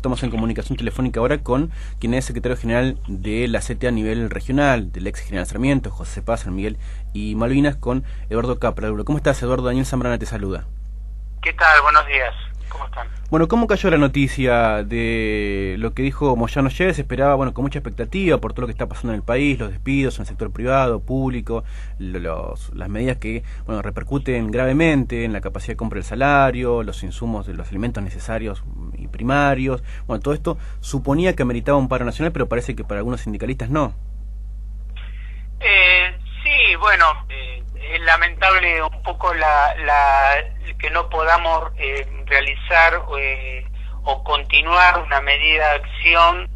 Estamos en comunicación telefónica ahora con quien es secretario general de la CTA a nivel regional, del ex general Sarmiento, José Paz, San Miguel y Malvinas, con Eduardo Capra. ¿Cómo estás, Eduardo? Daniel Zambrana te saluda. ¿Qué tal? Buenos días. ¿Cómo están? Bueno, ¿cómo cayó la noticia de lo que dijo Moyano ayer? Se esperaba, bueno, con mucha expectativa por todo lo que está pasando en el país, los despidos en el sector privado, público, los, las medidas que, bueno, repercuten gravemente en la capacidad de compra del salario, los insumos de los alimentos necesarios y primarios. Bueno, todo esto suponía que meritaba un paro nacional, pero parece que para algunos sindicalistas no. Eh, sí, bueno, eh, lamentable un poco la, la que no podamos eh, realizar eh, o continuar una medida de acción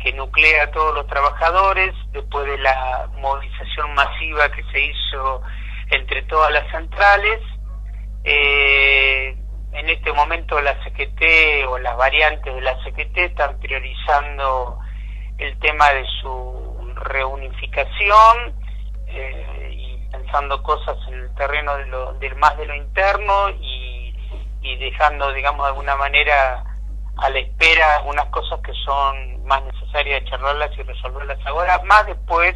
que nuclea a todos los trabajadores después de la movilización masiva que se hizo entre todas las centrales. Eh, en este momento la CGT o las variantes de la CGT están priorizando el tema de su reunificación eh, pensando cosas en el terreno de lo, del más de lo interno y y dejando, digamos, de alguna manera a la espera algunas cosas que son más necesarias charlarlas y resolverlas ahora, más después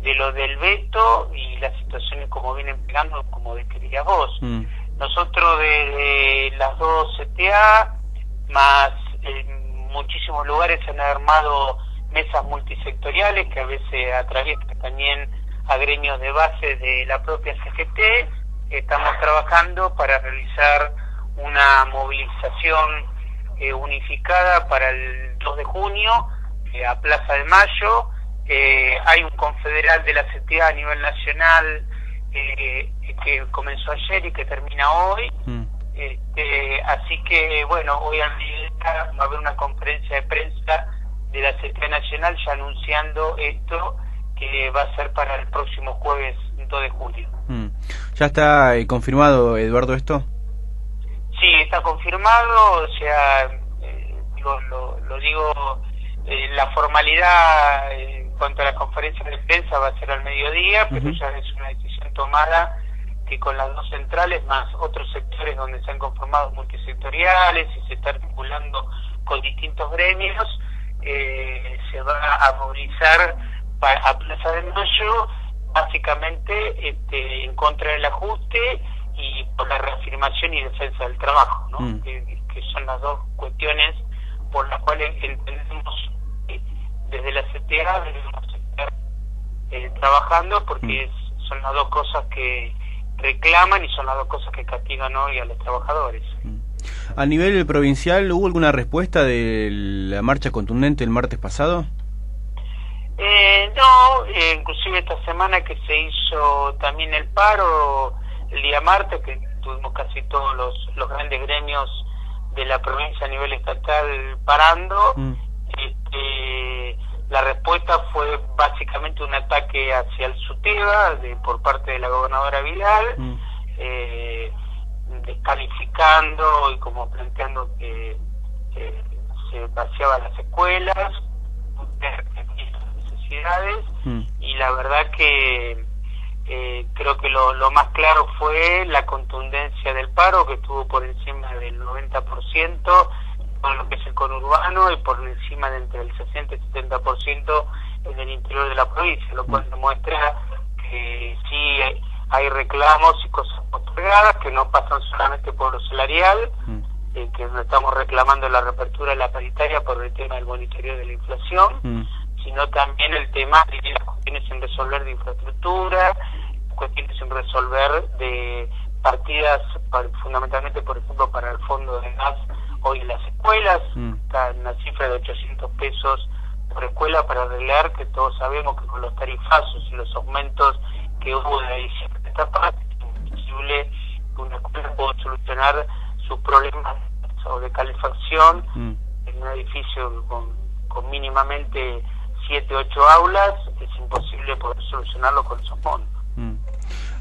de lo del veto y las situaciones como vienen pegando, como describías vos. Mm. Nosotros de, las dos CTA, más en muchísimos lugares se han armado mesas multisectoriales que a veces atraviesan también a gremios de base de la propia CGT. Estamos trabajando para realizar una movilización eh, unificada para el 2 de junio eh, a Plaza de Mayo. Eh, hay un confederal de la CTA a nivel nacional que comenzó ayer y que termina hoy. Mm. Este, así que, bueno, hoy al día va a haber una conferencia de prensa de la CTA Nacional ya anunciando esto que va a ser para el próximo jueves 2 de julio. Mm. ¿Ya está confirmado, Eduardo, esto? Sí, está confirmado, o sea, eh, lo, digo, eh, la formalidad en cuanto a la conferencia de prensa va a ser al mediodía, pero ya es una decisión tomada que con las dos centrales, más otros sectores donde se han conformado multisectoriales y se está articulando con distintos gremios, eh, se va a movilizar a Plaza de Mayo, básicamente este, en contra del ajuste y por la reafirmación y defensa del trabajo, ¿no? Mm. Que, son las dos cuestiones por las cuales entendemos desde la CTA debemos estar eh, trabajando porque mm. son las dos cosas que reclaman y son las dos cosas que castigan hoy a los trabajadores. Mm. A nivel provincial, ¿hubo alguna respuesta de la marcha contundente el martes pasado? No, eh, inclusive esta semana que se hizo también el paro, el día martes, que tuvimos casi todos los, los grandes gremios de la provincia a nivel estatal parando, mm. este, la respuesta fue básicamente un ataque hacia el SUTEBA de, por parte de la gobernadora Vidal, mm. eh, descalificando y como planteando que, se vaciaban las escuelas, mm. y la verdad que eh, creo que lo, lo, más claro fue la contundencia del paro, que estuvo por encima del 90% con lo que es el conurbano y por encima de entre el 60 y 70% en el interior de la provincia, lo cual demuestra que sí hay, reclamos y cosas postergadas que no pasan solamente por lo salarial, mm. eh, que no estamos reclamando la reapertura de la paritaria por el tema del monitoreo de la inflación, mm. Sino también el tema de las cuestiones en resolver de infraestructura, cuestiones sin resolver de partidas fundamentalmente, por ejemplo, para el fondo de gas hoy en las escuelas, mm. está en una cifra de 800 pesos por escuela para arreglar, que todos sabemos que con los tarifazos y los aumentos que hubo de esta parte, es imposible que una escuela pueda solucionar sus problemas de calefacción mm. en un edificio con, con mínimamente 7, 8 aulas, es imposible poder solucionarlo con esos montos. Mm.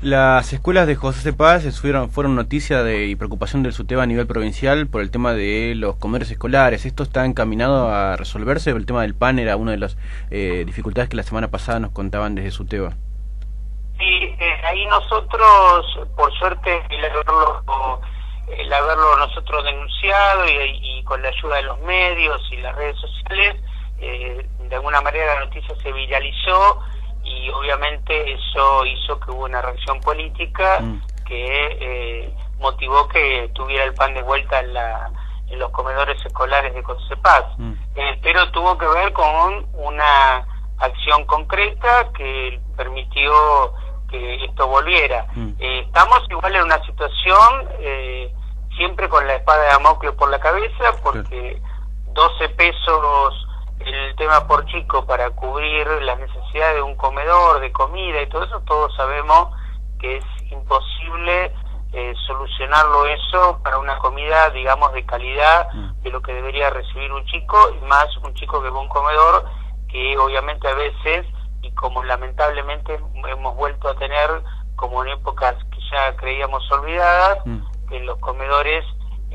Las escuelas de José Paz fueron, fueron noticia de, y preocupación del SUTEBA a nivel provincial por el tema de los comedores escolares. ¿Esto está encaminado a resolverse? El tema del PAN era una de las eh, dificultades que la semana pasada nos contaban desde SUTEBA. Sí, eh, ahí nosotros, por suerte, el error el haberlo nosotros denunciado y, con la ayuda de los medios y las redes sociales, eh, de alguna manera la noticia se viralizó y obviamente eso hizo que hubo una reacción política mm. que eh, motivó que tuviera el pan de vuelta en, la, en los comedores escolares de Concepaz. Mm. Eh, pero tuvo que ver con una acción concreta que permitió que esto volviera. Mm. Eh, estamos igual en una situación eh, siempre con la espada de Damocleo por la cabeza porque 12 pesos el tema por chico para cubrir las necesidades de un comedor, de comida y todo eso, todos sabemos que es imposible eh, solucionarlo eso para una comida, digamos, de calidad mm. de lo que debería recibir un chico, y más un chico que va a un comedor que obviamente a veces, y como lamentablemente hemos vuelto a tener, como en épocas que ya creíamos olvidadas, mm. que en los comedores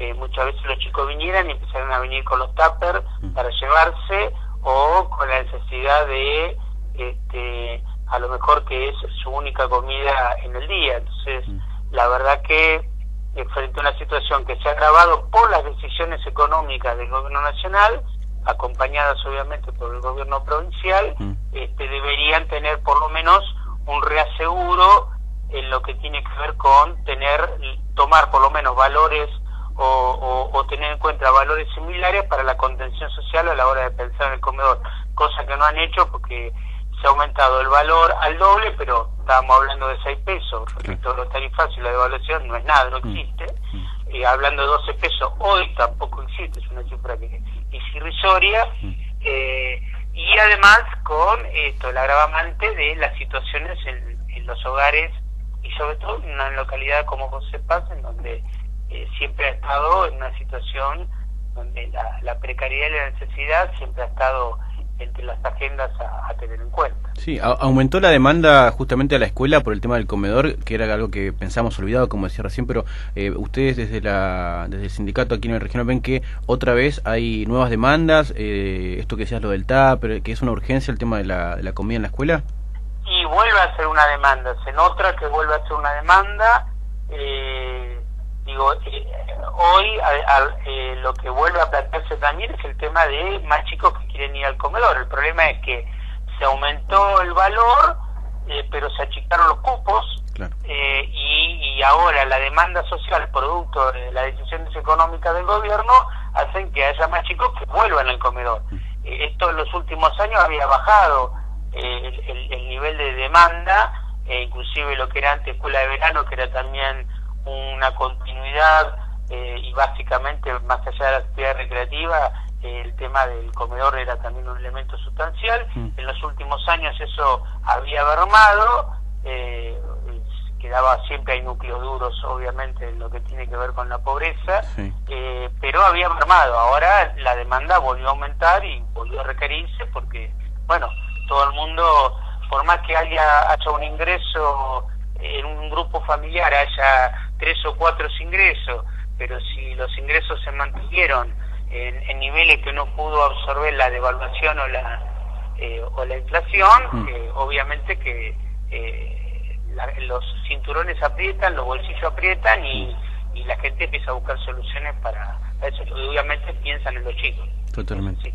eh, muchas veces los chicos vinieran y empezaron a venir con los tuppers mm. para llevarse o con la necesidad de este a lo mejor que es su única comida en el día entonces la verdad que eh, frente a una situación que se ha agravado por las decisiones económicas del gobierno nacional, acompañadas obviamente por el gobierno provincial, mm. este, deberían tener por lo menos un reaseguro en lo que tiene que ver con tener, tomar por lo menos valores o, o, tener en cuenta valores similares para la contención social a la hora de pensar en el comedor, cosa que no han hecho porque se ha aumentado el valor al doble, pero estábamos hablando de 6 pesos, respecto a los tarifas y la devaluación no es nada, no mm. existe. Mm. Eh, hablando de 12 pesos, hoy tampoco existe, es una cifra que es irrisoria. Mm. Eh, y además con esto, el agravamante de las situaciones en, los hogares y sobre todo en una localidad como José Paz, en donde eh, siempre ha estado en una situación donde la, la precariedad y la necesidad siempre ha estado entre las agendas a, tener en cuenta. Sí, aumentó la demanda justamente a la escuela por el tema del comedor, que era algo que pensamos olvidado, como decía recién, pero eh, ustedes desde la desde el sindicato aquí en el región ven que otra vez hay nuevas demandas, eh, esto que decías lo del TAP, que es una urgencia el tema de la, de la comida en la escuela. Y vuelve a ser una demanda, se nota que vuelve a ser una demanda. Eh, digo, eh, hoy eh, lo que vuelve a plantearse también es el tema de más chicos que quieren ir al comedor. El problema es que se aumentó el valor, eh, pero se achicaron los cupos y, y, ahora la demanda social producto de las decisiones económicas del gobierno hacen que haya más chicos que vuelvan al comedor. Mm. esto en los últimos años había bajado el, el, nivel de demanda, inclusive lo que era antes escuela de verano, que era también una continuidad eh, y básicamente más allá de la actividad recreativa eh, el tema del comedor era también un elemento sustancial. Mm. en los últimos años eso había mermado eh, quedaba siempre hay núcleos duros obviamente en lo que tiene que ver con la pobreza pero había mermado. Ahora la demanda volvió a aumentar y volvió a requerirse porque bueno todo el mundo por más que haya hecho un ingreso en un grupo familiar haya tres o cuatro ingresos, pero si los ingresos se mantuvieron en, niveles que no pudo absorber la devaluación o la eh, o la inflación, mm. eh, obviamente que eh, los cinturones aprietan, los bolsillos aprietan y, y, la gente empieza a buscar soluciones para eso. Obviamente piensan en los chicos. Totalmente.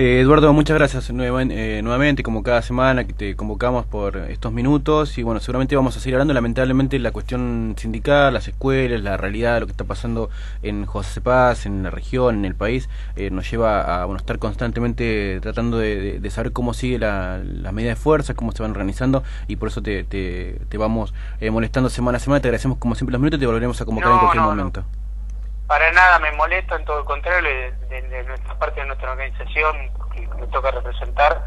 Eh, Eduardo, muchas gracias eh, nuevamente, como cada semana que te convocamos por estos minutos. Y bueno, seguramente vamos a seguir hablando, lamentablemente la cuestión sindical, las escuelas, la realidad, lo que está pasando en José Paz, en la región, en el país, eh, nos lleva a bueno, estar constantemente tratando de, saber cómo sigue la, medida de fuerza, cómo se van organizando. Y por eso te, te, vamos molestando semana a semana, te agradecemos como siempre los minutos y te volveremos a convocar en cualquier momento para nada me molesto, en todo el contrario, de, nuestra parte de nuestra organización, que me toca representar,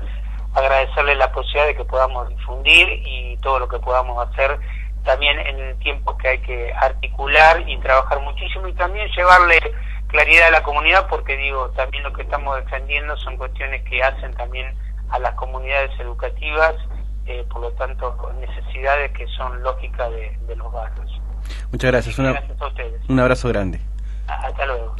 agradecerle la posibilidad de que podamos difundir y todo lo que podamos hacer también en el tiempo que hay que articular y trabajar muchísimo y también llevarle claridad a la comunidad porque digo, también lo que estamos defendiendo son cuestiones que hacen también a las comunidades educativas, eh, por lo tanto necesidades que son lógicas de, los barrios. Muchas gracias. gracias a ustedes. Un abrazo grande. Hasta luego.